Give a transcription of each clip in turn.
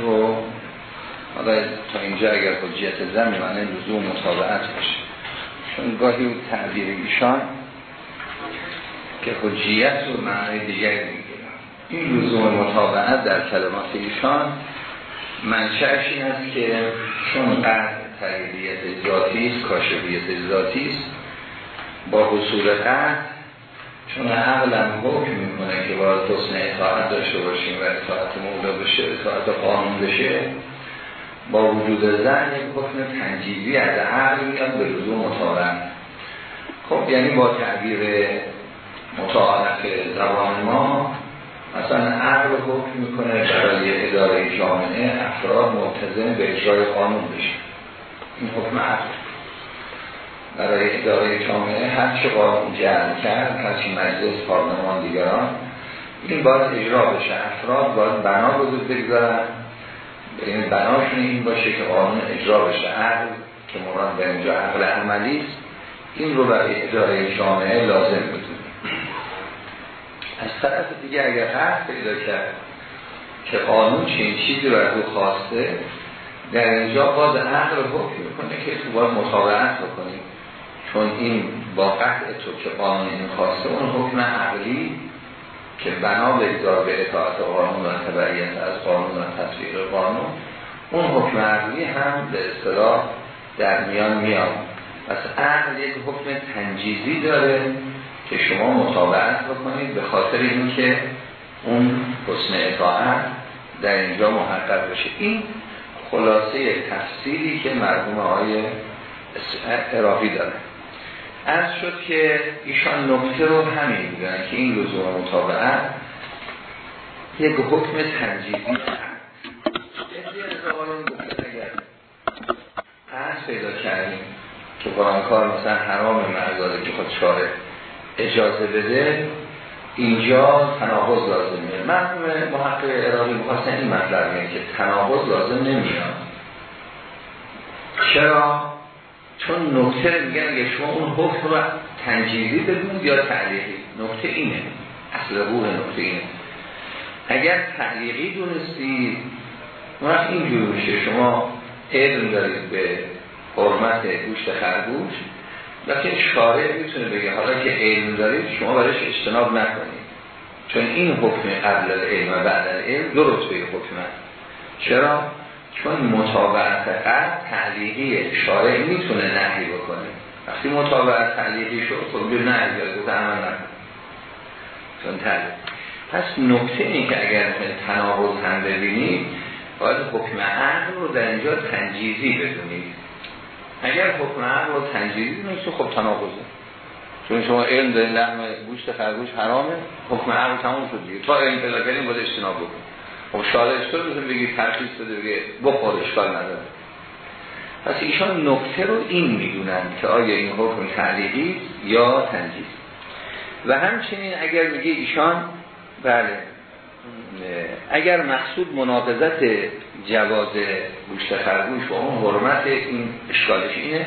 رو حالا تا اینجا اگر حجیت زن لزوم مطابعت باشه. چون گاهی او تعبیر ایشان که حجیت رو معنی دیگری می‌گیرن. این لزوم مطابعت در کلمات ایشان منشأش این است که چون قرد تغییریت ذاتی است کاشفیت ذاتی است با حصول قرد چون عقلم حکم می‌کنه که باید حسن اطاعت داشته باشیم و اطاعت مولا بشه اطاعت قانون بشه. با وجود زن یک حکم تنجیبی از عقل میاد به رضو مطابق. خب یعنی با تعبیر متعارف زبان ما مثلا عقل حکم می‌کنه برای اداره جامعه افراد ملتزم به اجرای قانون بشه. این حکم عقل. برای اداره جامعه هر چه قانون جعل کرد هر چی مجلس پارلمان دیگران این باید اجرا بشه. افراد باید بنا بزرگ بگذارن. این بناشون این باشه که قانون اجرا بشه. عقل که مراد به اینجا عقل عملی است این رو برای اداره جامعه لازم بدونه از طرف دیگه اگر حق پیدا کرد که قانون چین چیزی رو از او خواسته در اینجا باز عقل حکم می‌کنه که تو باید مطابقت بکنیم چون این با قطع تو که قانون این اون حکم عقلی که بنا به به اطاعت قانون و تبعیت از قانون و تطبیق قانون اون حکم عقلی هم به اصطلاح در میان میاد. پس عقل یک حکم تنجیزی داره که شما مطابقت بکنید به خاطر اینکه اون حسن اطاعت در اینجا محقق بشه. این خلاصه تفسیری که مرحوم های عراقی داره. از شد که ایشان نکته رو همین بودن که این لزوم مطابقت یک حکم تنجیبی از پیدا کردیم که کار مثلا حرام مرزاده که خود شاره اجازه بده اینجا تناقض لازمه مرحوم محقق عراقی مخواستن این مطلب که تناقض لازم نمیاد. چرا؟ چون نکته میگن اگه شما اون حکم رو تنجیزی بدونید یا تعلیقی. نکته اینه. اصل روح نکته اینه. اگر تعلیقی دونستید وقت اینجور میشه. شما علم دارید به حرمت گوشت خرگوش لیکن شارع می‌تونه بگه. حالا که علم دارید شما برایش اجتناب نکنید. چون این حکم قبل علم و بعد علم دو رتبه حکم. چرا؟ چون مطابقت قرد تعلیقی شارع می‌تونه نهی بکنه. وقتی مطابقت تعلیقی شد خب به نهی عمل چون تعلیق. پس نکته این که اگر تناقض هم ببینید باید حکم عقل رو در اینجا تنجیزی بدونید اگر حکم عقل رو تنجیزی بدونید خب تناقضه. چون شما علم دارین لحم گوشت خرگوش حرامه حکم عقل تموم شد دیگه. تا علم پیدا کردیم باید اجتناب بکنید خب شارع اشکال بزن بگی ترخیص بده بگه بخور اشکال نداره. پس ایشان نکته رو این می‌دونن که آیا این حکم تعلیقی یا تنجیز. و همچنین اگر میگه ایشان بله اگر مقصود مناقضت جواز گوشت خرگوش و اون حرمت این اشکالش اینه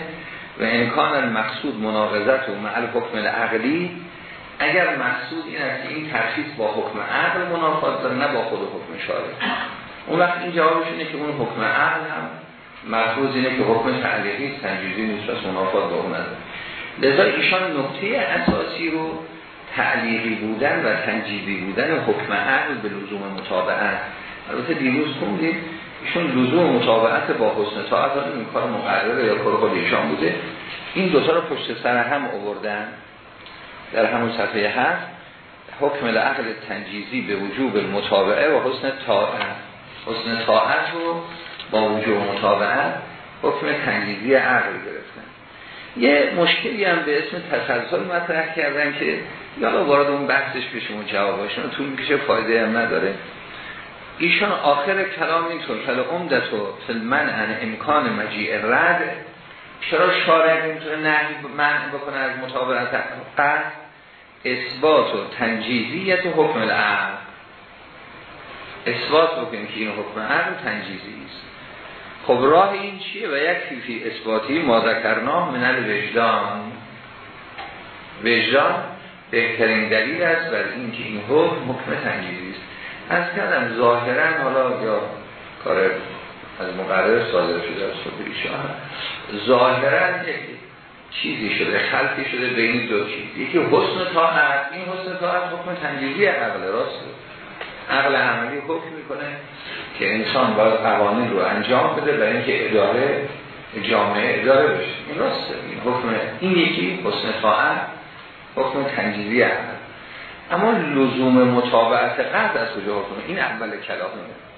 و امکان مقصود مناقضت و معل حکم عقلی اگر مقصود این است این ترخیص با حکم عقل منافات داره نه با خود حکم شارع اون وقت این جوابش اینه که اون حکم عقل هم مفروض اینه که حکم تعلیقی تنجیزی نیست و منافات با اون نداره. لذا ایشان نکته اساسی رو تعلیقی بودن و تنجیزی بودن حکم عقل به لزوم مطابعت البته دیروز خوندیم ایشون لزوم مطابعت با حسن طاعت این کار مقرره یا کار خود ایشان بوده. این دوتا رو پشت سر هم آوردن. در همون صفحه هفت حکم العقل تنجیزی به وجوب مطابعه و حسن طاعت حسن طاعت رو با وجوب مطابعه حکم تنجیزی عقل گرفتن. یه مشکلی هم به اسم تسلسل مطرح کردن که یالا وارد اون بحثش به شما جوابشون طول می‌کشه فایده هم نداره. ایشان آخر کلام اینطور فل عمدت و فل امکان مجیع رد چرا شارع نمی‌تونه نهی منع بکنه از مطابقت؟ قصد اثبات و تنجیزیت حکم العقل. اثبات بکنیم که این حکم عقل تنجیزی است. خب راه این چیه؟ و یک فی اثباتی ما ذکرناه من الوجدان. وجدان بهترین دلیل است بر اینکه این حکم حکم تنجیزی است. از کردم ظاهرا حالا یا کار از مقرر صادر شده از خود ایشان. ظاهرا چیزی شده خلقی شده بین دو چیز. یکی حسن طاعت. این حسن طاعت حکم تنجیزی عقل راست. عقل عملی حکم می‌کنه که انسان باید قوانین رو انجام بده برای اینکه اداره جامعه اداره بشه. این راسته. این حکم این یکی حسن طاعت حکم تنجیزی عقل. اما لزوم مطابعت قرد از کجا حکم؟ این اول کلامه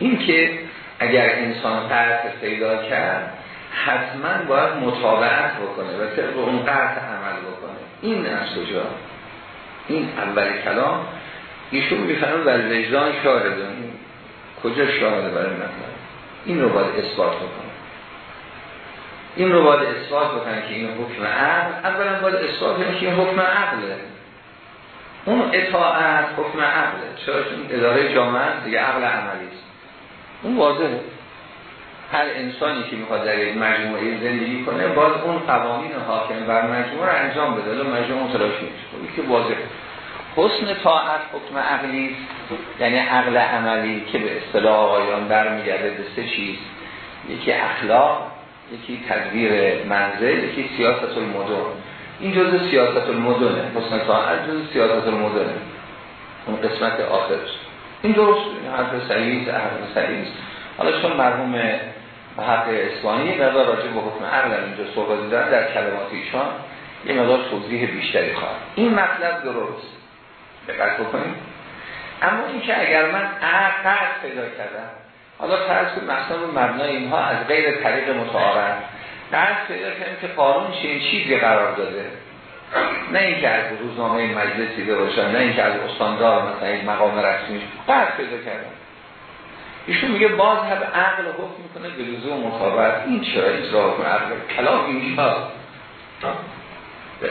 این که اگر انسان قرد پیدا کرد حتما باید مطابعت بکنه و طبق اون قرد عمل بکنه. این از کجا؟ این اول کلام. ایشون می‌فهمه بر وجدان شاهدون کجا شاهده برای مطلب این رو باید اثبات بکنه. این رو باید اثبات بکنه که این حکم عقل. اولا باید اثبات کنه که این حکم عقله. اون اطاعت حکم عقله. چرا؟ چون اداره جامعه دیگه عقل عملی اون واضحه. هر انسانی که می‌خواد در یک مجموعه زندگی کنه باید اون قوانین حاکم بر مجموعه رو انجام بده. لو مجموعه متلاشی میشه خب که واضحه. حسن طاعت حکم عقلی یعنی عقل عملی که به اصطلاح آقایان برمیگرده به سه چیز. یکی اخلاق یکی تدبیر منزل یکی سیاست المدن این جزء سیاست المدنه حسن طاعت جزء سیاست المدنه اون قسمت آخرش. این درست حرف صحیح حرف صحیح حالا چون مرحوم حق اسلانی مقدار راجع به حکم عقل اینجا صحبت دارن در کلمات ایشان یه مقدار توضیح بیشتری خواهد این مطلب درست. دقت بکنیم. اما این که اگر من عقل پیدا کردم حالا فرض کنیم مثلا مبنای اینها از غیر طریق متعارض قرض پیدا کردیم که قانون چه چیزی قرار داده. نه اینکه از روزنامه مجلس دیده باشن نه اینکه از استاندار مثلا این مقام رسمی قرض پیدا کردم ایشون میگه باز هم عقل حکم می‌کنه به لزوم مطابقت این چرا اجرا کنه؟ عقل کلام اینجا. به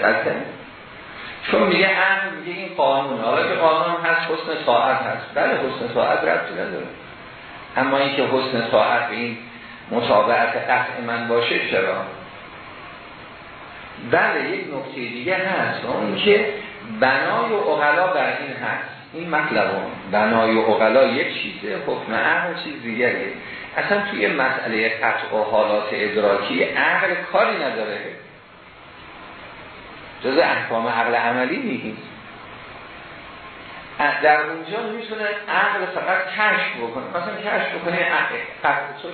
چون میگه عقل میگه این قانون حالا که قانون هست حسن ساعت هست. بله حسن ساعت ربطی نداره. اما اینکه حسن ساعت به این مطابقت قطع من باشه چرا؟ بله یک نکته دیگه هست. اون که بنای اغلا بر این هست. این مطلب بنای و اغلا یک چیزه حکم عقل چیز دیگره اصلا توی مسئله قطع و حالات ادراکی عقل کاری نداره. جز احکام عقل عملی نیست. در اونجا می‌تونه عقل فقط کشف بکنه. مثلا کشف بکنه عقل.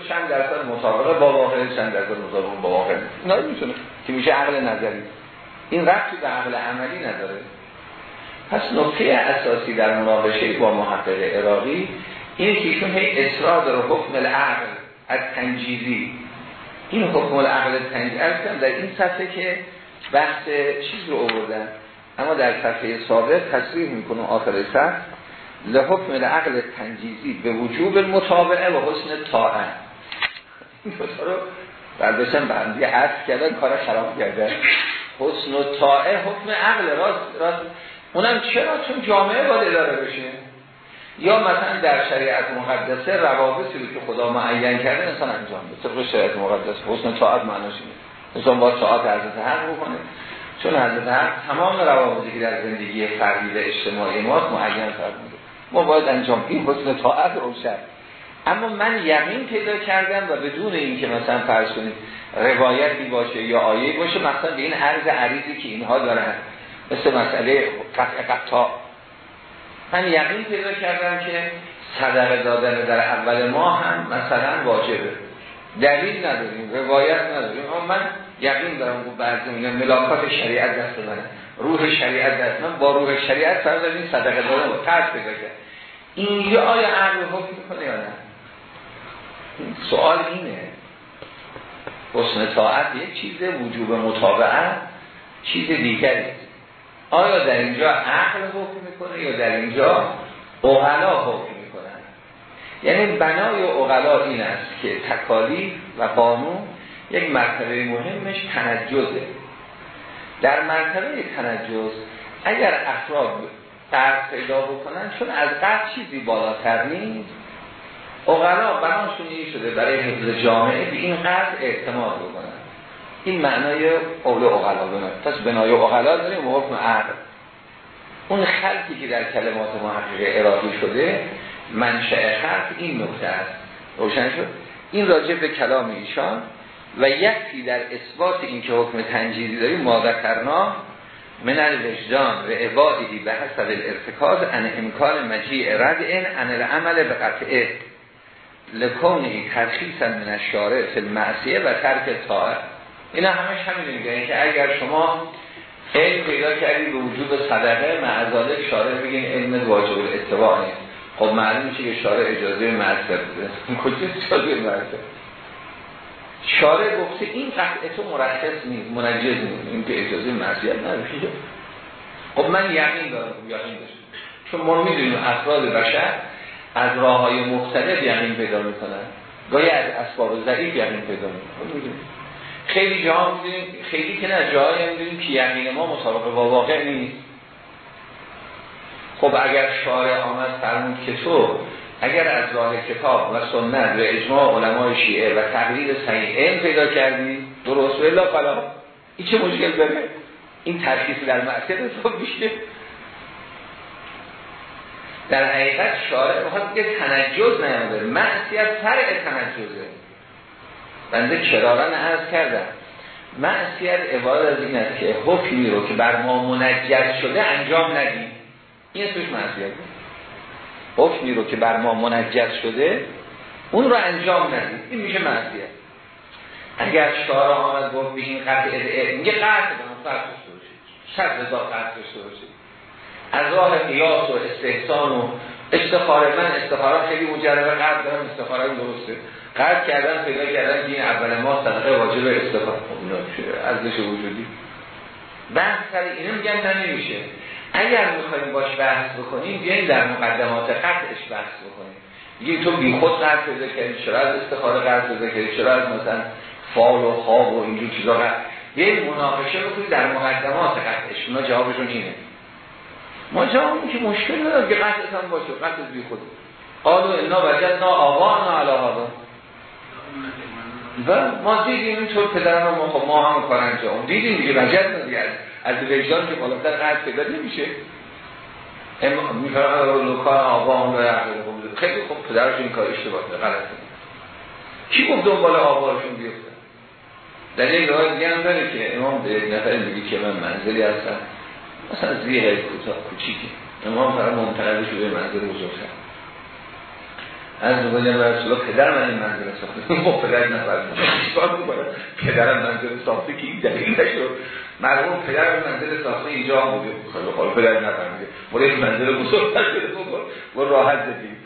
چند درصد مطابقه با واقع چند درصد مطابقه با واقع اینا می‌تونه. که میشه عقل نظری. این رفتی به عقل عملی نداره. پس نقطه اساسی در مناقشه با محقق عراقی اینه که ایشون هی اصرار داره حکم العقل از تنجیزی. این حکم العقل تنجیزی در این صفحه که بحث چیز رو آوردن اما در صفحه سابق تصریح می‌کنه آخر سر لحکم العقل تنجیزی به وجوب مطابعه و حسن طاعه این رو برداشتن بندی عرض کردن کار خراب کردن حسن و طاعه حکم عقل راست, راست. اونم چرا چون جامعه باید اداره بشه؟ یا مثلا در شریعت مقدسه روابطی رو که خدا معین کرده انسان انجام بده طبق شریعت مقدسه حسن طاعت معناش اینه. انسان با طاعت حضرت حق بکنه. چون حضرت حق تمام روابطی که در زندگی فردی و اجتماعی ما معین فرموده ما باید انجام این حسن طاعت روشن اما من یقین پیدا کردم و بدون اینکه مثلا فرض کنید روایتی باشه یا آیه باشه مثلا به این عرض عریضی که اینها دارن مثل مسئله قطع قطع. من یقین پیدا کردم که صدقه دادن در اول ما هم مثلا واجبه. دلیل نداریم روایت نداریم اما من یقین دارم که بعضی میگن ملاقات شریعت دست منه روح شریعت دست من با روح شریعت فرض این صدقه دادن و قرض پیدا کرد. اینجا آیا عقل حکم می‌کنه یا نه؟ سوال اینه. حسن طاعت یک چیز وجوب مطابعت چیز دیگری. آیا در اینجا عقل حکم می‌کنه یا در اینجا اغلا حکم می‌کنن؟ یعنی بنای اغلا این است که تکالیف و قانون یک مرتبه مهمش تنجزه. در مرتبه تنجز اگر افراد قرض پیدا بکنن چون از قرض چیزی بالاتر نیست اغلا بناشون این شده برای حفظ جامعه به این قرض اعتماد بکنن. این معنای قول اغلا دونه پس بنای اغلا داریم و حکم عقل. اون خلقی که در کلمات محققه ارادی شده منشأ خلق این نکته است. روشن شد؟ این راجع به کلام ایشان و یکی در اثبات این که حکم تنجیزی داریم مادکرنا من الوجدان و عبادی به حسب الارتکاز ان امکان مجیع رد این ان العمل به قطعه لکونی ترخیص من الشارع فی المعصیه و ترک طاعه اینا همش همین میگه که اگر شما علم پیدا کردید به وجود صدقه معذالک شارع بگین علم واجب الاتباع نیست. خب معلوم میشه که شارع اجازه معصیت بوده. کجا اجازه معصیت شارع گفته این قطعه تو مرخص نیست منجز نیست. این که اجازه معصیت نداره خب من یقین دارم یقین داشتم. چون ما می‌دونیم افراد بشر از راه های مختلف یقین پیدا می‌کنن. گاهی از اسباب ضعیف یقین پیدا می‌کنن. خیلی جاها می‌دونیم خیلی که نه جاهایی می‌دونیم که یقین ما مطابق با واقع نیست. خب اگر شارع آمد فرمود که تو اگر از راه کتاب و سنت و اجماع علمای شیعه و تقریر صحیح علم پیدا کردی درست بلا قلا این چه مشکل داره؟ این ترخیص در معصیت حساب میشه. در حقیقت شارع می‌خواد که تنجز نیامده معصیت فرع تنجزه. بنده کرارن عرض کردم. معصیت عبارت از این است که حکمی رو که بر ما منجز شده انجام ندیم. این اسمش معصیت حکمی رو که بر ما منجز شده اون رو انجام ندیم. این میشه معصیت اگر شارع آمد گفت به این قطع میگه قطع کنم فرق داشته باشید صد هزار قطع داشته باشید از راه قیاس و استحسان و استخاره من استخاره خیلی مجربه قرد دارم استخاره درسته. قرد کردن پیدا کردن این اول ما صدقه واجب استخاره. خب ارزش وجودی؟ بحث سر اینو میگن نه نمیشه. اگر می‌خوایم باش بحث بکنیم بیاین در مقدمات قطعش بحث بکنیم. میگیم تو بی خود قرد پیدا کردی چرا از استخاره قرد پیدا کردی؟ چرا از مثلا فال و خواب و اینجور چیزا قرد بیاین مناقشه بکنید در مقدمات قطعش. اونا جوابشون اینه. ما جواب که مشکل نداره که قطع هم باشه قطع بی خود. قالو انا وجدنا آبانا علی هذا. و ما دیدیم اینطور پدرم ما خب ما هم کار انجام. دیدیم دیگه وجد دیگه از وجدان که بالاتر قطع پیدا نمیشه. میفرقه رو لکان آبا هم خیلی خب پدرش این کار اشتباه غلطه کی گفت دنبال آبارشون بیفتن؟ در یک روایت دیگه هم داره که امام به نفر میگه که من منزلی هستم. مثلا زیر کوتاه کوچیکی امام فرا منتقل شده منزل بزرگتر. از بگم رسول الله پدر من این منزل ساخته. خب پدر نفر پدرم منزل ساخته که این دلیل نشد مرحوم پدر منزل ساخته اینجا هم بوده. خیلی خب پدر نفر میگه. مورد منزل بزرگتر شده و راحت زدیم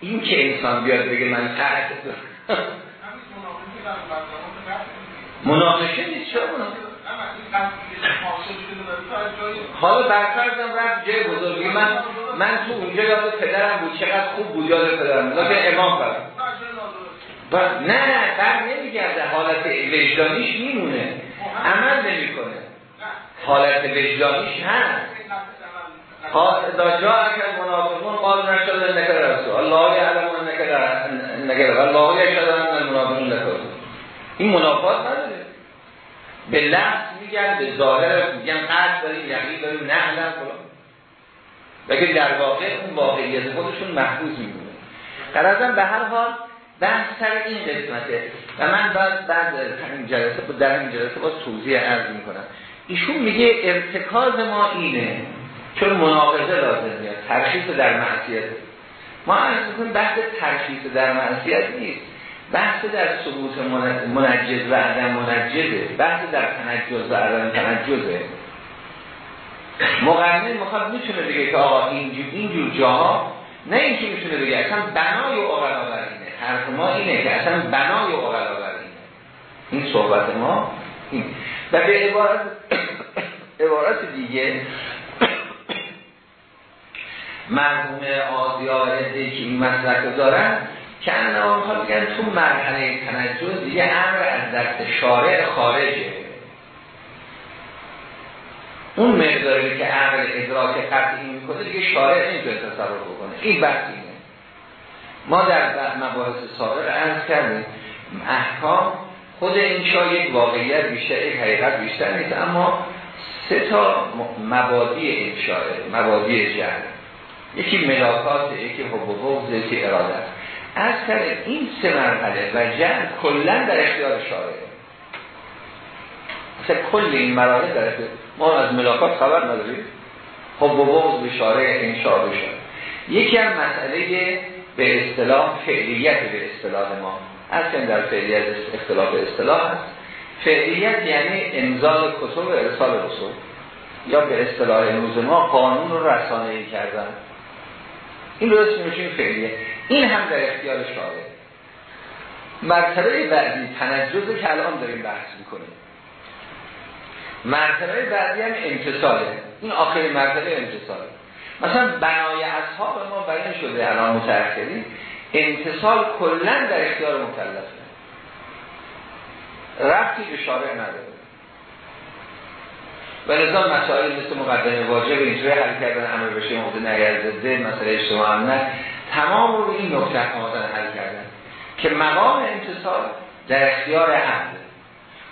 این که انسان بیاد بگه من قعد مناقشه نیست. چرا مناقشه حالا برفرزم رفت جای بزرگی من من تو اونجا یاد پدرم بود. چقدر خوب بود یاد پدرم. لیکن امام فرد نه بر نمیگرده حالت وجدانیش میمونه. عمل نمی‌کنه. حالت وجدانیش هست. دا جا اگر منافقون قال نشد نکر رسول الله. یعلم نکر الله. یشهد ان المنافقون لکر این منافقات نداره به لفظ میگن به ظاهر میگن قصد داریم یقین داریم نهلم فلان لیکن در واقع اون واقعیت خودشون محفوظ میمونه. قرازم به هر حال بحث سر این قسمته و من بعد بعد همین جلسه در این جلسه با توضیح عرض می‌کنم. ایشون میگه ارتکاز ما اینه چون مناقضه لازم میاد ترخیص در معصیت. ما عرض می‌کنیم بحث ترخیص در معصیت نیست. بحث در ثبوت منجز و عدم منجزه بحث در تنجز و عدم تنجزه. مقرنه مخواد می‌تونه بگه که آقا اینجور, اینجور جاها نه اینکه می‌تونه بگه اصلا بنای اقلا بر اینه حرف ما اینه که اصلا بنای اقلا بر اینه این صحبت ما این و به عبارت عبارت دیگه مرحوم آزیار که این مسلک دارن. که آنها بگن تو مرحله تنجز دیگه امر از دست شارع خارجه. اون مقداری که عقل ادراک قطعی می‌کنه دیگه شارع نمی‌تونه تصور بکنه. این بحث اینه. ما در مباحث سابق عرض کردیم احکام خود انشا یک واقعیت بیشتر یک حقیقت بیشتر نیست اما سه تا مبادی انشاء مبادی جهر یکی ملاکات یکی حب و یکی اراده از این سه مرحله و جهر کلا در اختیار شارعه مثلا کل این مراحل در اختیار ما از ملاکات خبر نداریم. و بغض به شارع انشاء بشه. یکی هم مسئله به اصطلاح فعلیت به اصطلاح ما. اصلا در فعلیت اختلاف اصطلاح هست. فعلیت یعنی انزال کتب و ارسال رسول یا به اصطلاح امروز ما قانون رو رسانه ای کردن. این رو اسمشون فعلیه این هم در اختیار شاره مرتبه بعدی تنجزه که الان داریم بحث می‌کنیم. مرتبه بعدی هم امتصاله. این آخرین مرتبه امتصاله. مثلا بنای اصحاب ما بیان شده الان متأخرین. امتصال کلا در اختیار مکلفه. رفتی به شارع نداره. و لذا مسائل مثل مقدمه واجب اینجوری حل کردن امر بشه موضوع نگرزده مسئله اجتماع امنت تمام رو این نکته آمدن حل کردن که مقام امتصال در اختیار عبد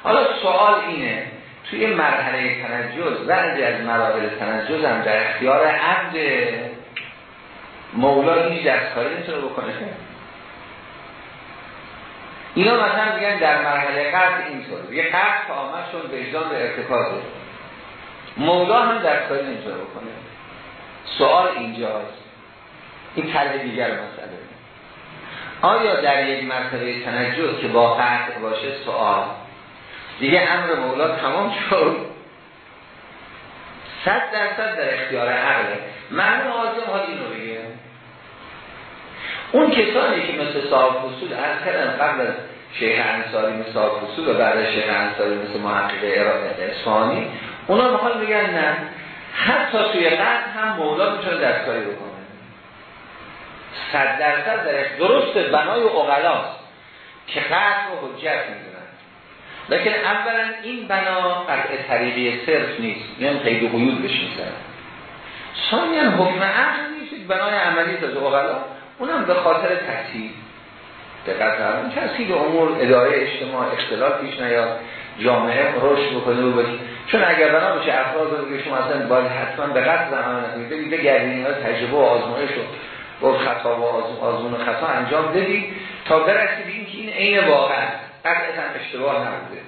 حالا سوال اینه توی مرحله تنجز بعضی از مراحل تنجز هم در اختیار عبد مولا هیچ دستکاری نمی‌تونه بکنه؟ اینا مثلا میگن در مرحله قرد اینطور یه قرد که چون وجدان به ارتکاز مولا هم دستکاری نمی‌تونه بکنه. سوال اینجاست این طرح دیگر مسئله آیا در یک مرتبه تنجز که با قرد باشه سوال؟ دیگه امر مولا تمام شد. صد درصد در اختیار عقله. معنی آزم حال این رو بگه. اون کسانی که مثل صاحب فصول از کردن قبل از شیخ انصاری مثل صاحب فصول و بعد از شیخ انصاری مثل محقق اصفهانی اونا می‌خوان بگن نه. حتی توی قد هم مولا می‌تونه دستکاری بکنه. صد درصد درش درست بنای اغلاست که قد رو حجت می‌دونن. لیکن اولا این بنا قطع طریقی صرف نیست. یعنی قید و قیود بشنیزن ثانیا حکم عقل نیست. بنای عملی از اغلا اونم به خاطر تحصیل دقت فرمون تحصیل امور اداره اجتماع اختلاف پیش نیاد. جامعه رشد بکنه و بکنه. چون اگر بنا بشه افراد رو بگه شما اصلا باید حتما به قصد زمان نکنید بگید تجربه و آزمایش با خطا و آزمون و خطا انجام بدید تا برسید این که این عین واقع قطعا اشتباه نبوده.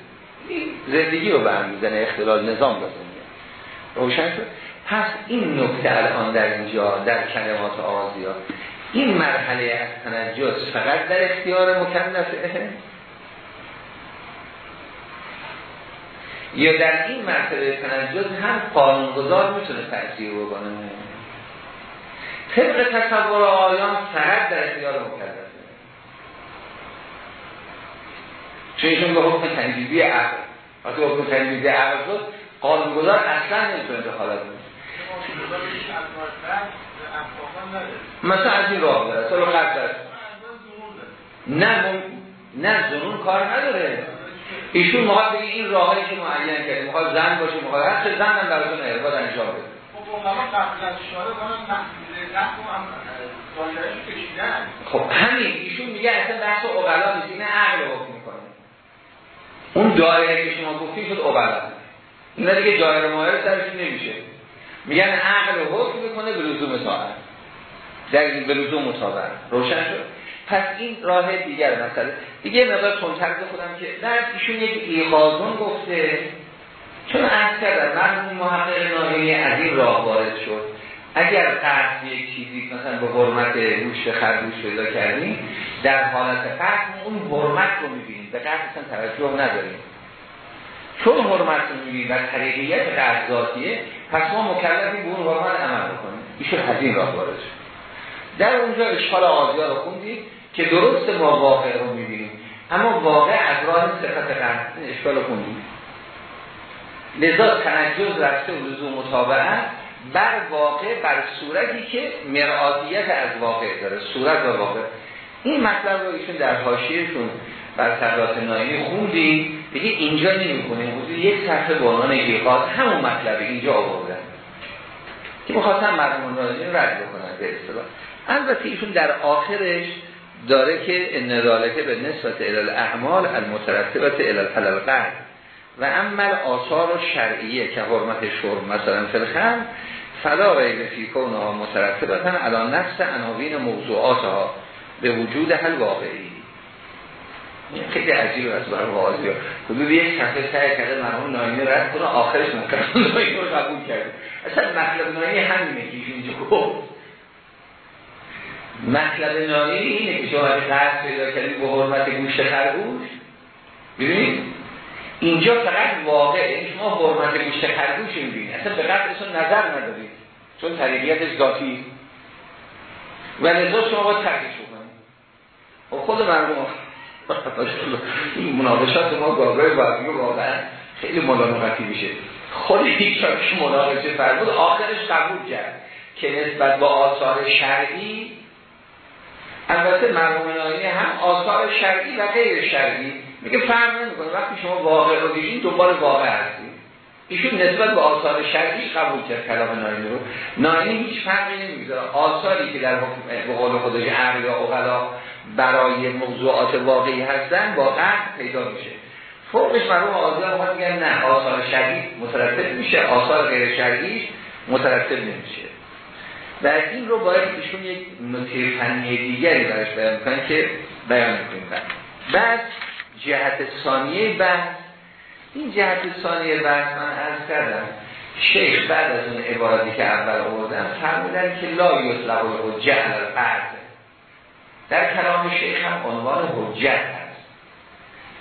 این زندگی رو برمیزنه اختلال نظام داده روشن شد؟ پس این نکته الان در اینجا در کلمات آزیا این مرحله از تنجس فقط در اختیار مکلفه یا در این مرحله تنجس هم قانونگذار می‌تونه تأثیر بکنه. طبق تصور آیان فقط در اختیار مکلفه چون ایشون به حکم تنجیزی عقل وقتی حکم تنجیزی عقل شد قانونگذار اصلا نمی‌تونه دخالت کنه. مثلا از این راه داره سال داره. نه نه زنون کار نداره. ایشون مخواد بگه این راهایی که معین کرده مخواد زن باشه مخواد هر چه زن هم براتون نه باید انجام بده خب همین. ایشون میگه اصلا بحث اقلا نیست این عقل حکم می‌کنه. اون دایره که شما گفتیم شد اقلا. اینا دیگه جایر ماهر سرش نمیشه. میگن عقل حکم می‌کنه به لزوم ساعت. در این به لزوم مطابق. روشن شد؟ پس این راه دیگر مسئله. دیگه مقدار تندتر خودم که در ایشون یک ایقازون گفته. چون از کردن مرمون محقق ناهی از این راه وارد شد. اگر قرد یک چیزی مثلا به حرمت گوشت خرگوش پیدا کردیم در حالت قرد اون حرمت رو می‌بینیم. به قرد اصلا توجه نداریم. چون حرمت رو می‌بینیم و طریقیت قرد ذاتیه پس ما مکلفیم به اون حرمت عمل بکنیم. ایشون از این راه وارد شد. در اونجا اشکال آزیا رو خوندیم که درست ما واقع رو می‌بینیم. اما واقع از راه صفت قرد اشکال خوندیم لذا تنجز رفته و مطابعت بر واقع بر صورتی که مرعادیت از واقع داره صورت و واقع. این مطلب رو ایشون در حاشیهشون بر تقرات نایمی خوندی بگه اینجا نمی‌کنه حدود یک صفحه به عنوان همون مطلب اینجا آوردن. که مخواستم مرمون نایمی رد بکنن به اصطلاح. البته ایشون در آخرش داره که ان ذالکه به نسبت الى اعمال المترتبه الى القلب. و عمل آثار شرعیه که حرمت شرم مثلا فلخم فلا ریب فی کونها مترتبتن الان نفس عناوین موضوعاتها به وجود حل واقعی. خیلی عجیب است برای واضحه حدود یک صفحه سعی کرده مرحوم ناینی رد کنه آخرش مکرم ناینی رو قبول کرده. اصلا مطلب ناینی همینه که اینجا گفت. مطلب ناینی اینه که شما قرد پیدا کردی به حرمت گوشت خرگوش ببینید اینجا فقط واقع یعنی شما حرمت گوشت خرگوش می‌بینید اصلا به قدرشون نظر ندارید چون طریقیتش ذاتی. و لذا شما باید ترکش بکنید خب خود مرموم این مناقشات ما گاهگاه بازی واقعا خیلی ملامقتی میشه. خود که مناقشه فرمود آخرش قبول کرد که نسبت با آثار شرعی البته مرحوم هم آثار شرعی و غیر شرعی. میگه فرق نمی‌کنه. وقتی شما واقع رو دیدین دنبال واقع هستید ایشون نسبت به آثار شرعی قبول کرد کلام ناینی رو. ناینی هیچ فرقی نمی‌ذاره آثاری که در به قول خودش عقل یا اغلا برای موضوعات واقعی هستن با پیدا میشه. فوقش مرحوم آزاد ما میگن نه آثار شرعی مترتب میشه. آثار غیر شرعی مترتب نمیشه. و این رو باید ایشون یک نکته فنی دیگری برش بیان کنن که بیان می‌کنیم بعد جهت ثانیه بحث. این جهت ثانیه بحث من عرض کردم. شیخ بعد از اون عبارتی که اول آوردم فرمودن که لا یطلق الحجه علی القرد در کلام شیخ هم عنوان حجت هست.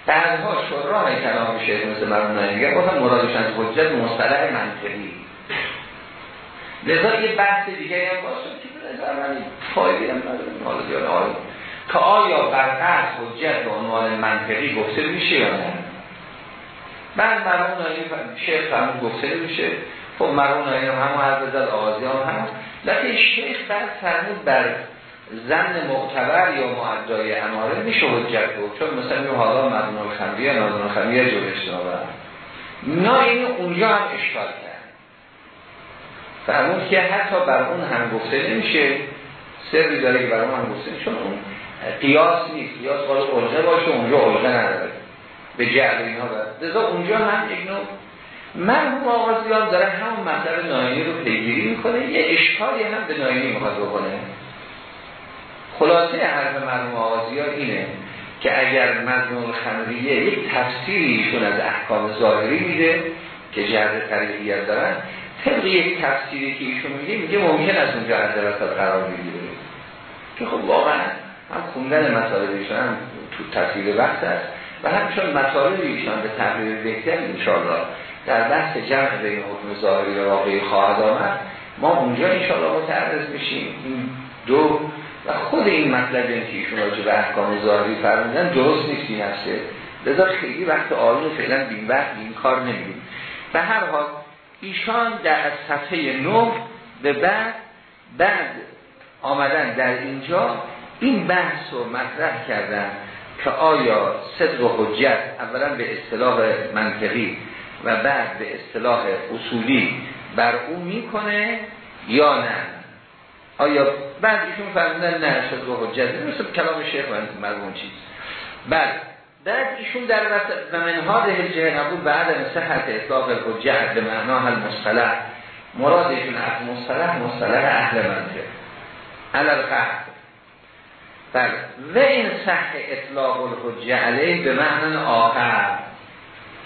بعدها شران کلام شیخ مثل مرمون نایگر گفتن مرادش از حجت مصطلح منطقی. لذا یه بحث دیگه هم باشه که به نظر من فایده هم نداره. که آیا بر قرد حجت به عنوان منطقی گفته میشه یا نه؟ بعد مرمون نایگر شیخ فرمود گفته میشه. خب مرمون نایگر همون حضرت زد آغازیان هم لیکن شیخ بعد فرمود بر زن معتبر یا معدای اماره میشه حجت بود چون مثلا این حالا مدنون خمیه نادون خمیه جورش نابرد نه این اونجا هم اشکال فرمود که حتی بر اون هم گفته نمیشه. سری داره که بر اون هم گفته چون اون قیاس نیست. قیاس باید علقه باشه اونجا علقه نداره. به جعل اینها لذا اونجا هم یک نوع مرحوم آغازیان داره همون مطلب ناینی رو پیگیری می‌کنه. یه اشکالی هم به ناینی می‌خواد بکنه. خلاصه حرف مرحوم آغازیان اینه که اگر مضمون خمریه یک تفسیریشون از احکام ظاهری میده که جهت طریقیت دارن طبق یک تفسیری که ایشون میگه میگه ممکن است اونجا از درست قرار بگیره. که خب واقعا هم خوندن مطالب ایشون هم تو تفسیر وقت است و همچون مطالب ایشون به تغییر بهتر انشاءالله در بحث جمع بین حکم ظاهری و واقعی خواهد آمد. ما اونجا انشاءالله متعرض میشیم این دو و خود این مطلب که ایشون راجع به احکام ظاهری فرمودن درست نیست هسته لذا خیلی وقت آیون فعلا بین وقت این کار نمیدیم به هر حال ایشان در از صفحه 9 به بعد بعد آمدن در اینجا این بحث رو مطرح کردن که آیا صدق و حجت اولا به اصطلاح منطقی و بعد به اصطلاح اصولی بر او می‌کنه یا نه؟ آیا بعد ایشون فرمودن نه شد و حجت؟ مثل کلام شیخ مرمون چیز. بعد بعد ایشون در و منهاد هجه نبود. بعد صحت اطلاق الحجت به معنا المصطلح مراد ایشون از مصطلح مصطلح اهل منطق. علال قهد بله. و این صح اطلاق الحجه علیه به معنی آخر.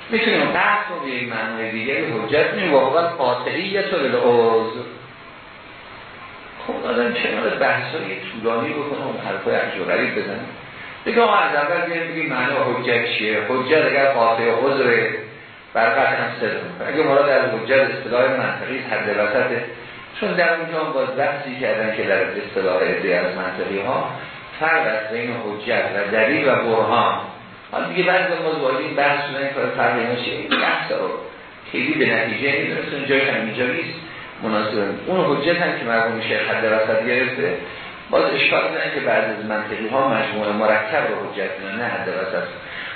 می‌تونیم قهد رو به این معنی دیگه حجت میگه واقعا قاطعیت رو به خب آدم کنار بحث های طولانی بکنه اون حرفای عجب بزنه؟ دیگه ما از اول بیایم بگیم معنی حجت چیه؟ حجت اگر قاطع حضر برقت هم صدق اگه مراد از حجت اصطلاح منطقی حد وسطه. چون در اونجا هم باز بحثی کردن که در اصطلاح عده از منطقی ها فرق از بین حجت و دلیل و برهان. حالا دیگه بعد وارد این بحث شدن که فرق اینا چیه این بحث رو خیلی به نتیجه نیست جای هم اینجا نیست. مناسب. اون حجت هم که مرحوم شیخ حد وسط گرفته باز اشکال دارن که بعد از منطقی ها مجموعه مرکب رو حجت نه حد وسط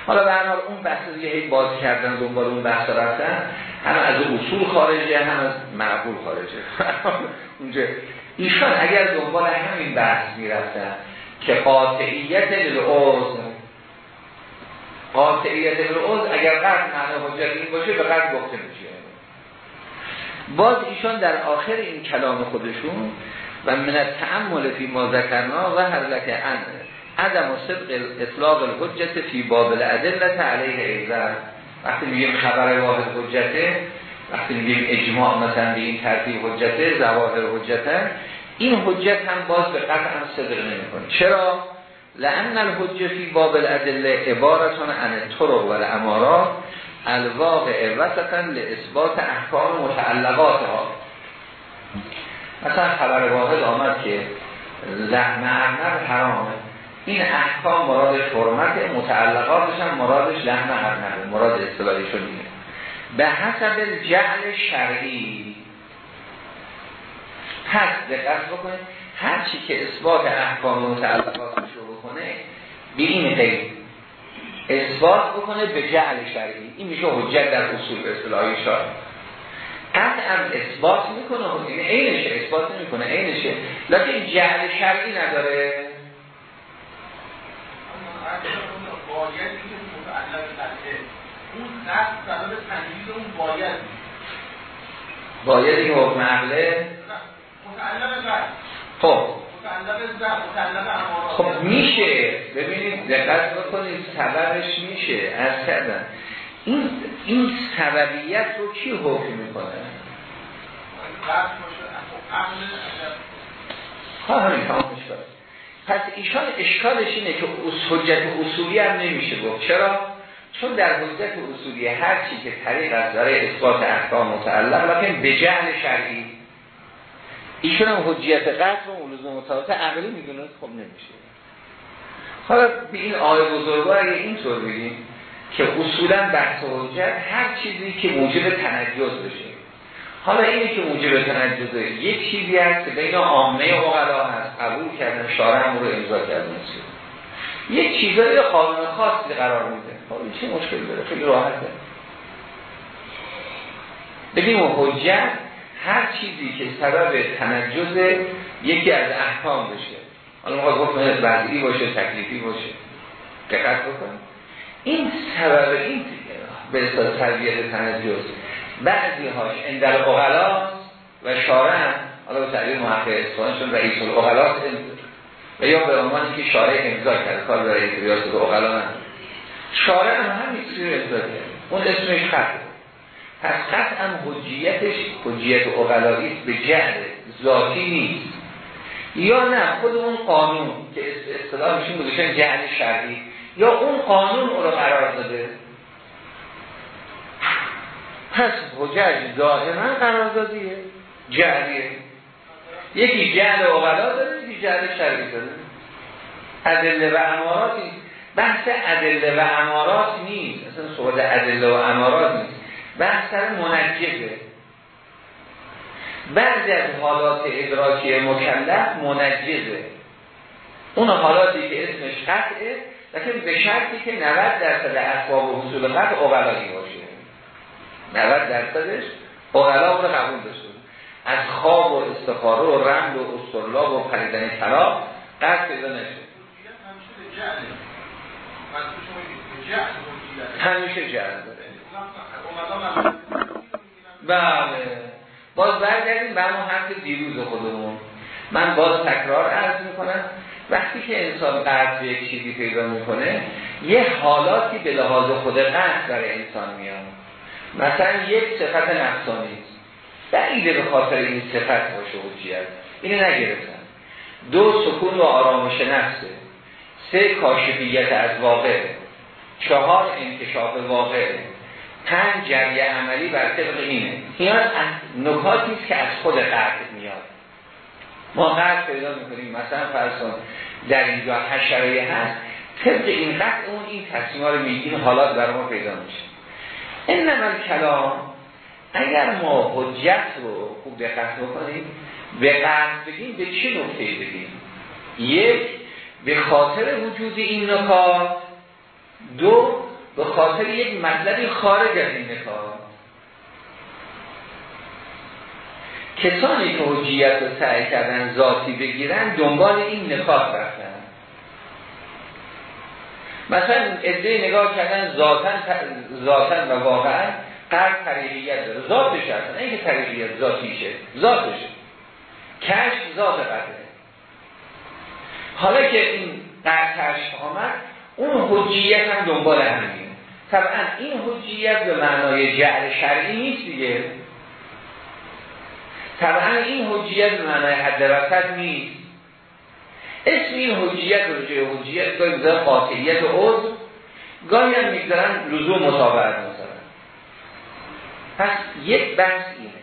حالا به حال اون بحث دیگه هی باز کردن دنبال اون بحث رفتن هم از اصول خارجه هم از معقول خارجه. اونجا ایشان اگر دنبال همین بحث می‌رفتن که قاطعیت للعوض قاطعیت للعوض اگر قرد معنی حجت این باشه به قرد گفته میشه. باز ایشان در آخر این کلام خودشون و من تعمل فی ما ذکرنا و حرلت ان عدم و صدق اطلاق الحجت فی باب الادلت علیه ایزر وقتی میگیم خبر واحد حجته وقتی میگیم اجماع مثلا به این ترتیب حجته زواهر حجته این حجت هم باز به قطع هم صدق نمی‌کنه. چرا؟ لان الحجه فی باب الادله عبارتون عن طرق و الامارات الواقع وسطا لاثبات احکام متعلقات ها مثلا خبر واحد آمد که لحن ارنب حرامه. این احکام مراد فرمت متعلقاتش هم مرادش لحن ارنب مراد اصطلاحی شدیده به حسب جعل شرعی. پس دقت بکنید هر چی که اثبات احکام متعلقات رو بکنه به این اثبات بکنه به جعل شرعی. این میشه حجت در اصول اصطلاحی شار قطعا اثبات می‌کنه این عینشه اثبات نمی‌کنه عینشه. لیکن جعل شرعی نداره. باید باید این حکم عقله. خب. خب میشه. ببینید دقت بکنید سببش میشه. از کردن این این سببیت رو کی حکم می‌کنه؟ خواهی تمام پس ایشان اشکالش اینه که حجت اصولی هم نمیشه گفت. چرا؟ چون در حجت اصولی هر چی که طریق از داره اثبات احکام متعلق لکن به جهل شرعی. ایشون هم حجیت قطع و علوز متعلق عقلی می‌دونه خب نمیشه. حالا به این آیه بزرگوار اگه اینطور بگیم که اصولا بحث حجت هر چیزی که موجب تنجز بشه. حالا اینه که موجب تنجزه یک چیزی هست که بین عامه اقلا هست قبول کردن شارع رو امضا کردن. یک چیزای قانون خاصی قرار میده. خب این چه مشکل داره؟ خیلی راحته. بگیم حجت هر چیزی که سبب تنجز یکی از احکام بشه. حالا ما گفت وضعی باشه تکلیفی باشه. دقت بکن. این سبب این به اصطلاح تربیت تنجز بعضی هاش اندر اغلاس و شارع حالا به تعبیر محقق اصفهانشون رئیس الاغلاس و یا به عنوانی که شارع امضا کرد کار به رئیس ریاست اغلا نه شارع هم همین چیزی امضا کرد اون اسمش خط. پس قطعا حجیتش حجیت اغلایی به جهل ذاتی نیست. یا نه خود اون قانون که اصطلاح میشون بودشن جهل شرعی. یا اون قانون او رو قرار داده. پس حجج دائما قراردادیه جهلیه یکی جهل اغلا داره یکی جهل شرعی داره. ادله و اماراتی بحث ادله و امارات نیست. اصلا صحبت ادله و امارات نیست. بحث سر منجزه. بعضی از حالات ادراکی مکلف منجزه. اون حالاتی که اسمش قطعه لیکن به شرطی که 90 درصد اسباب حصول قطع اغلایی باشه. 90 درصدش اغلا رو قبول داشته از خواب و استخاره و رمل و استرلاب و پریدن طلاق قطع پیدا نشه همیشه جعل داره. بله. باز برگردیم به همون حرف دیروز خودمون. من باز تکرار عرض می‌کنم. وقتی که انسان قرد یک چیزی پیدا می‌کنه یه حالاتی به لحاظ خود قرد برای انسان میاد. مثلا یک صفت نفسانی بعیده به خاطر این صفت باشه حجیت اینو نگرفتن. دو سکون و آرامش نفسه. سه کاشفیت از واقع. چهار انکشاف واقع. پنج جریه عملی بر طبق اینه. اینا نکاتی که از خود قرد میاد. ما قرد پیدا می‌کنیم. مثلا فرسان در اینجا حشره هست طبق این قطع اون این تصمیم رو میگیم حالات برای ما پیدا میشه. این نمال کلام اگر ما حجت رو خوب دقت بکنیم به قرد بگیم به چه نکته بگیم یک به خاطر وجود این نکات. دو به خاطر یک مطلبی خارج از این نکات. کسانی که حجیت رو سعی کردن ذاتی بگیرن دنبال این نکات رفتن. مثلا ادعای نگاه کردن ذاتن ذاتن و واقعا قرد طریقیت داره. ذاتش هست نه اینکه طریقیت ذاتیشه ذاتشه کشف ذات قدره حالا که این قرد کشف آمد اون حجیت هم دنبال همین. طبعا این حجیت به معنای جعل شرعی نیست دیگه. طبعا این حجیت به معنای حد وسط نیست. اسم این حجیت رو جای حجیت گاهی بذارن قاطعیت و عضو گاهی هم می‌گذارن لزوم مطابقت مثلا. پس یک بحث اینه.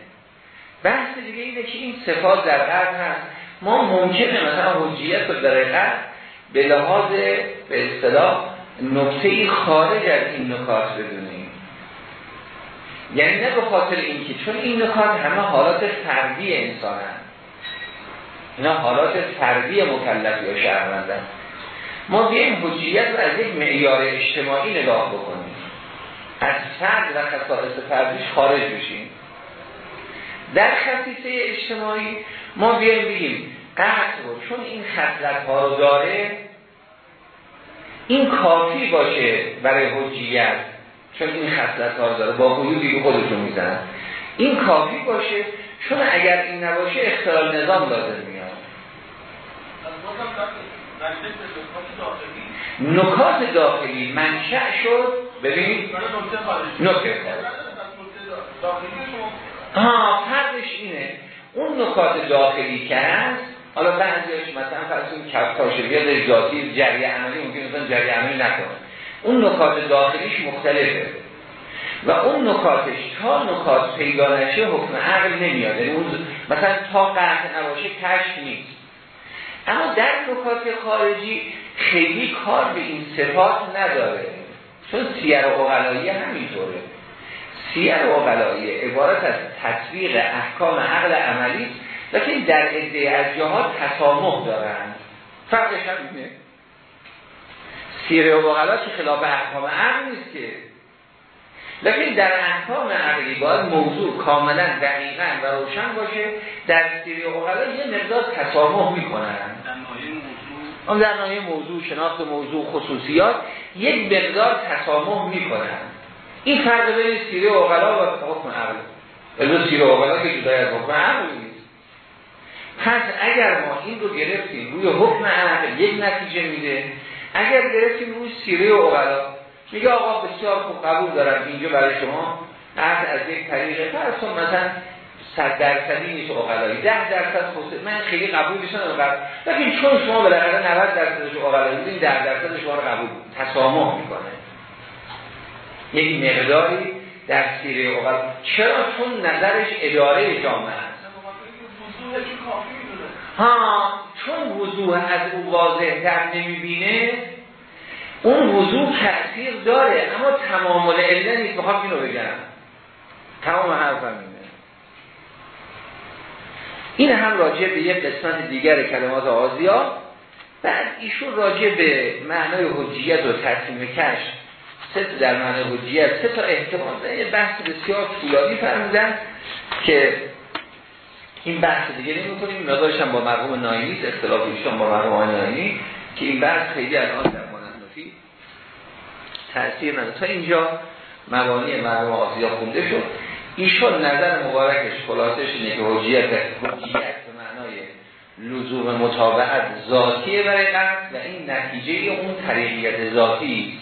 بحث دیگه اینه که این صفات در قرد هست. ما ممکنه مثلا حجیت رو در قرد به لحاظ به اصطلاح نکته خارج از این نکات بدونیم. یعنی نه به خاطر اینکه چون این نکات همه حالات فردی انسان هست. اینا حالات فردی مکلف یا شهروندن ما بیایم حجیت رو از یک معیار اجتماعی نگاه بکنیم. از فرد و خصائص فردیش خارج بشیم در خصیصه اجتماعی ما بیایم بگیم قصد رو چون این خصلت ها رو داره این کافی باشه برای حجیت. چون این خصلت ها داره با حیودی به خودشون می‌زنن. این کافی باشه چون اگر این نباشه اختلال نظام لازم میاد. نکات داخلی منشأ شد. ببین نکته ها فرقش اینه. اون نکات داخلی که هست حالا بعضیش مثلا فرض کنید کاشفیت ذاتی جری عملی ممکن مثلا جری عملی نکنه. اون نکات داخلیش مختلفه. و اون نکاتش تا نکات پیدا نشه حکم عقل نمیاد. یعنی اون مثلا تا قطع نباشه کشف نیست. اما در نکات خارجی خیلی کار به این صفات نداره. چون سیر و همینطوره. سیر و عبارت از تطبیق احکام عقل عملی لیکن در عده از جهات تسامح دارند فرقش همینه سیر و که خلاف احکام عقل نیست که. لیکن در احکام عقلی باید موضوع کاملا دقیقا و روشن باشه در سیر و اغلا یه مقدار تسامح می‌کنن. اون در نایه موضوع شناخت موضوع خصوصیات یک مقدار تسامح می‌کنن. این فرق بین سیره و غلا و حکم عقل. بلو سیره و غلا که جدای از حکم عقل نیست. پس اگر ما این رو گرفتیم روی حکم عقل یک نتیجه میده. اگر گرفتیم روی سیره و غلا میگه آقا بسیار خوب قبول دارم اینجا برای شما قرد از یک طریقه فرسون مثلا صد درصدی نیست اقلایی ده درصد خود من خیلی قبول نیستم اقل لیکن چون شما بالاخره 90 درصدش اقلایی بودین ده درصد شما رو قبول تسامح می‌کنه. یک مقداری در سیره اقل چرا؟ چون نظرش اداره جامعه است. ها چون وضوح از او واضح در نمی‌بینه اون وضوح تأثیر داره اما تمام العله نیست بخواب اینو بگم. تمام حرفم این هم راجع به یک قسمت دیگر کلمات آزیا. بعد ایشون راجع به معنای حجیت و تصمیم کش سه در معنای حجیت سه تا احتمال یه بحث بسیار طولانی فرمودن که این بحث دیگه نمی کنیم مقدارش با مرحوم ناینی اختلاف ایشون با مرحوم ناینی که این بحث خیلی الان در مانندفی تأثیر نداره. تا اینجا مبانی مرحوم آزیا خونده شد. ایشون نظر مبارکش خلاصش اینه که حجیت حجیت به معنای لزوم مطابقت ذاتیه برای قرد و این نتیجه اون طریقیت ذاتی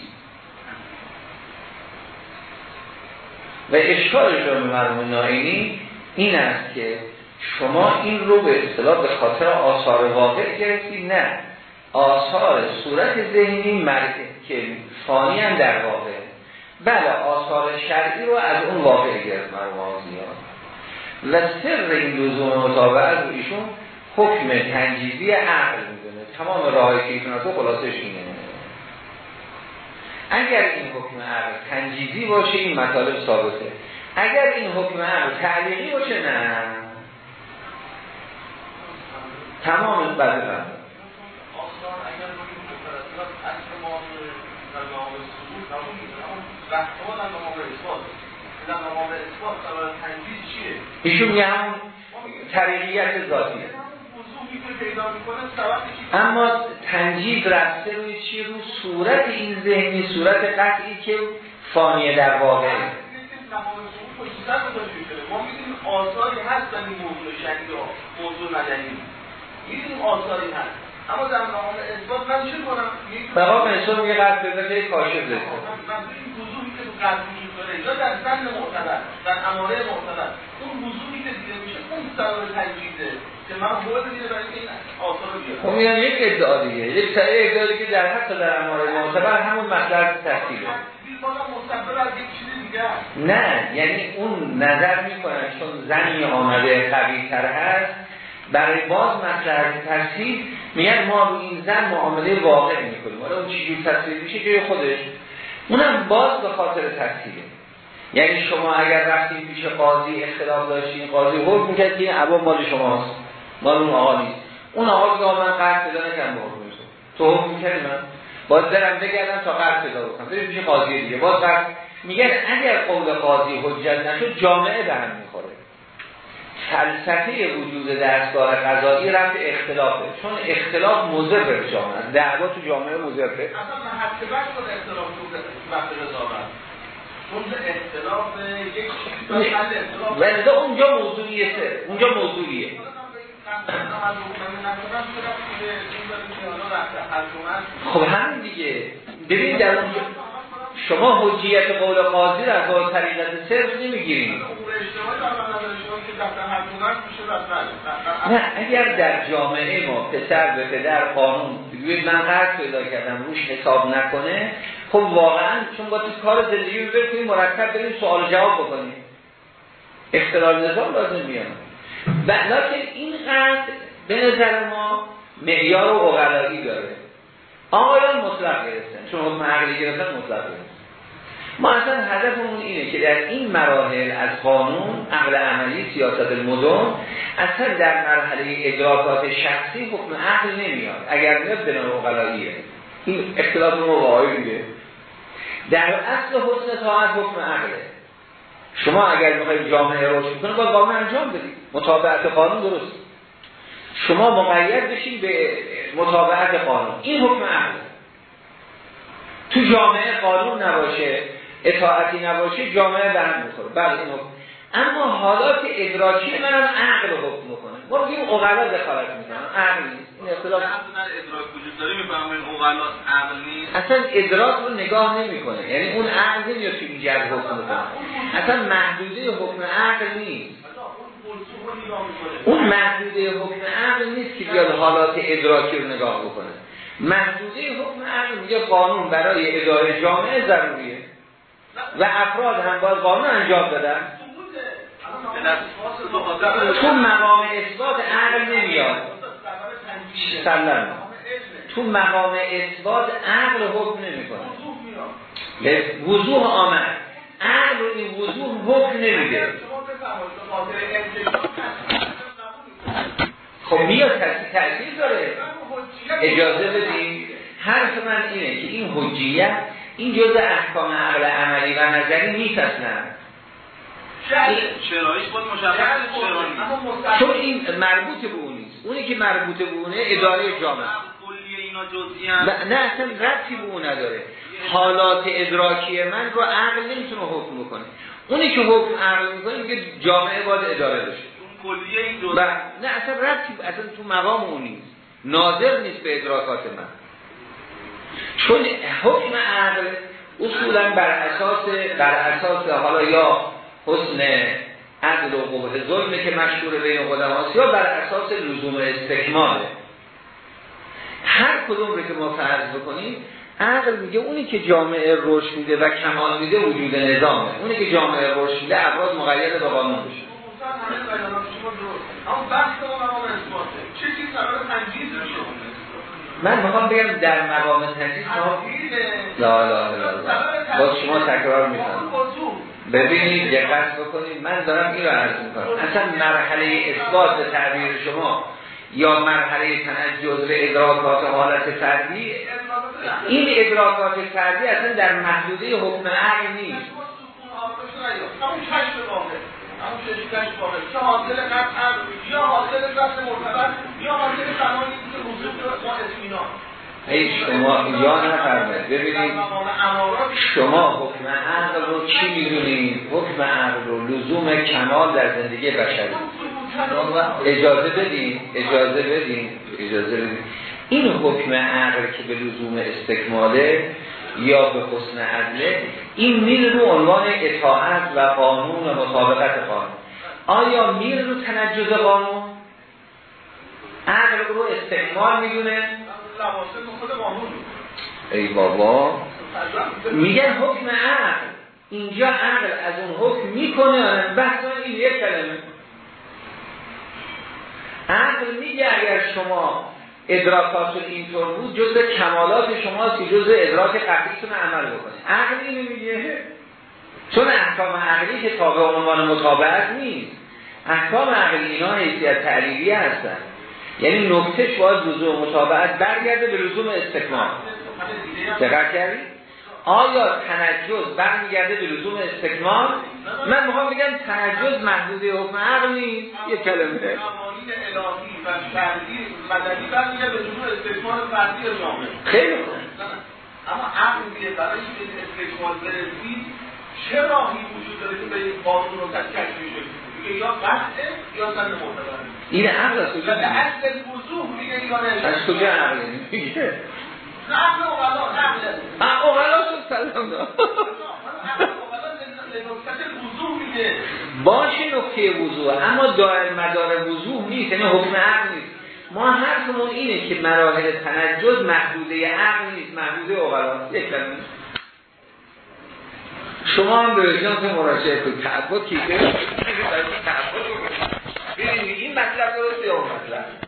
و اشکالش رو مرمون نائینی این است که شما این رو به اصطلاح به خاطر آثار واقع گرفتید نه. آثار صورت ذهنی مرد که فانی هم در واقع. بله آثار شرعی رو از اون واقع گرفت مرمازی ها و سر این لزوم مطابقت رو ایشون حکم تنجیزی عقل می‌دونه. تمام راهی که ایشون تو خلاصش اینه. اگر این حکم عقل تنجیزی باشه این مطالب ثابته. اگر این حکم عقل تعلیقی باشه نه. تمام بعد ایشون میگه هم طریقیت ذاتی اما تنجید رفته روی چی؟ رو صورت این ذهنی صورت قطعی که فانیه در واقع. ما می‌دونیم آثاری هست این موضوع شنی موضوع مدنی می‌دونیم آثاری هست. اما در مقام اثبات من چه کنم؟ مقام اثبات میگه قرد پیدا که کاشف ده من وضوحی که تو قرد وجود داره یا در زن معتبر در اماره معتبر اون وضوحی که دیده میشه اون سرار تنجیده که من بود دیده برای این آثار رو بیارم. خب میگم یک ادعا دیگه یک سریع ادعا دیگه در حتی در اماره معتبر همون مطلب تحصیله. نه یعنی اون نظر می‌کنن چون زنی آمده قوی تر هست برای باز مطلب تفسیر میگن ما رو این زن معامله واقع می‌کنیم. حالا اون چیزی تصویر میشه که خودش. اونم باز به خاطر تفسیره یعنی شما اگر رفتیم پیش قاضی اختلاف داشتین قاضی حکم می‌کرد که این عبا مال شماست. مال اون آقا نیست. اون آقا که من قرد پیدا به حکم تو حکم می‌کردی من؟ باز درم بگردم تا قرد پیدا بکنم. بریم پیش قاضی دیگه. باز قرد میگن اگر قول قاضی حجت نشد جامعه به هم می‌خوره. فلسفه وجود دستگاه قضایی رفت اختلافه. چون اختلاف مضر به جامعه دعوا تو جامعه مضره اصلا محکمت شد اختلاف وقت رضاوت اختلاف یک اونجا موضوعیه اونجا موضوعیه. خب همین دیگه. ببین در اونجا شما حجیت قول قاضی در با طریقت صرف نمی‌گیرید. نه اگر در جامعه ما پسر به پدر قانون بگوید من قرد پیدا کردم روش حساب نکنه. خب واقعا چون با تو کار زندگی بکنیم مرتب بریم سوال جواب بکنیم. اختلال نظام لازم میاد. و لیکن این قرد به نظر ما معیار و اغلایی داره. آقایان مطلق گرفتن. چون حکم عقلی گرفتن مطلق گرفتن. ما اصلا هدفمون اینه که در این مراحل از قانون عقل عملی سیاست المدن اصلا در مرحله ادراکات شخصی حکم عقل نمیاد. اگر میاد به اقلاییه این اختلاف واقعی میگه. در اصل حسن طاعت حکم عقله. شما اگر می‌خواید جامعه روش کنید باید قانون انجام بدید. مطابقت قانون درست شما مقید بشین به مطابقت قانون. این حکم عقله تو جامعه قانون نباشه اطاعتی نباشه جامعه به هم می‌خوره. بله این اما حالات ادراکی من هم عقل حکم می‌کنه. ما بگیم اغلا دخالت می‌کنن عقل نیست. این ادراک وجود داره می‌فهمیم اغلا عقل نیست. اصلا ادراک رو نگاه نمی‌کنه. یعنی اون عقل نمیاد تو این جهت حکم می‌کنه اصلا محدوده حکم عقل نیست. اون محدوده حکم عقل نیست که بیاد حالات ادراکی رو نگاه بکنه. محدوده حکم عقل میگه قانون برای اداره جامعه ضروریه. و افراد هم باید قانون انجام بدن. تو مقام اثبات عقل نمیاد. سلام. تو مقام اثبات عقل حکم نمی‌کنه. وضوح آمد. عقل این وضوح حکم نمیده. خب میاد تأثیر داره. اجازه بدیم حرف من اینه که این حجیت این جزء احکام عقل عملی و نظری نیست اصلا. چرایش بود مشخص چون این مربوط به اون نیست. اونی که مربوط به اونه اداره جامعه. و نه اصلا ربطی به اون نداره. حالات ادراکی من رو عقل نمی‌تونه حکم بکنه. اونی که حکم عقل می‌کنه میگه جامعه باید اداره بشه. و نه اصلا ربطی اصلا تو مقام اون نیست. ناظر نیست به ادراکات من. چون حکم عقل اصولا بر اساس بر اساس حالا یا حسن عدل و قبه ظلمه که مشهور بین قدم یا بر اساس لزوم استکماله. هر کدوم رو که ما فرض بکنیم عقل میگه اونی که جامعه رشد میده و کمال میده وجود نظامه. اونی که جامعه رشد میده افراد مقید به قانون تنجیز من می‌خوام بگم در مقام تنجیز شما لا لا لا با شما تکرار می‌کنم. ببینید دقت بکنید. من دارم این رو عرض می‌کنم. اصلا مرحله اثبات تعبیر شما یا مرحله تنجز به ادراکات حالت فردی این ادراکات فردی اصلا در محدوده حکم عقل نیست. ای شما یا نفرمه ببینید شما حکم عقل رو چی می‌دونید؟ حکم عقل رو لزوم کمال در زندگی بشری. اجازه بدین؟ اجازه بدین؟ اجازه بدین. این حکم عقل که به لزوم استکماله یا به حسن عدله این میره رو عنوان اطاعت و قانون و مطابقت قانون. آیا میره رو تنجز قانون؟ عقل رو استکمال می‌دونه؟ ای بابا. میگن حکم عقل. اینجا عقل از اون حکم می‌کنه بحث این یک کلمه. عقل میگه اگر شما ادراکات اینطور بود جز کمالات شما که جز ادراک قطعیتون عمل بکنید. عقل اینو میگه. چون احکام عقلی که تابع عنوان مطابقت نیست. احکام عقلی اینا حیثیت تعلیلی هستن. یعنی نکتهش باید لزوم مطابقت برگرده به لزوم استکمال دقت کردید آیا تنجز برمیگرده به لزوم استکمال من می‌خوام بگم تنجز محدود حکم عقل نیست. یه کلمه. الهی و فردی مدنی برمیگرده به لزوم استکمال فردی جامعه. خیلی خوب. اما عقل میگه برای اینکه استکمال برسید چه راهی وجود داره که به این قانون رو تکش میشه؟ یا قطعه یا زن معتبر این عقل کجا اصل وضوح میگه یا نه. از کجا عقل میگه. عقل اوغلا عقل اوغلا شد سلام. باشه نکته وضوح. اما دائر مدار وضوح نیست یعنی حکم عقل نیست. ما حرفمون اینه که مراحل تنجز محدوده عقل نیست محدوده اوغلا یک شما هم به وجانت مراجعه کنید. تعبد کیفه ببینید این مطلب درسته یا مطلب؟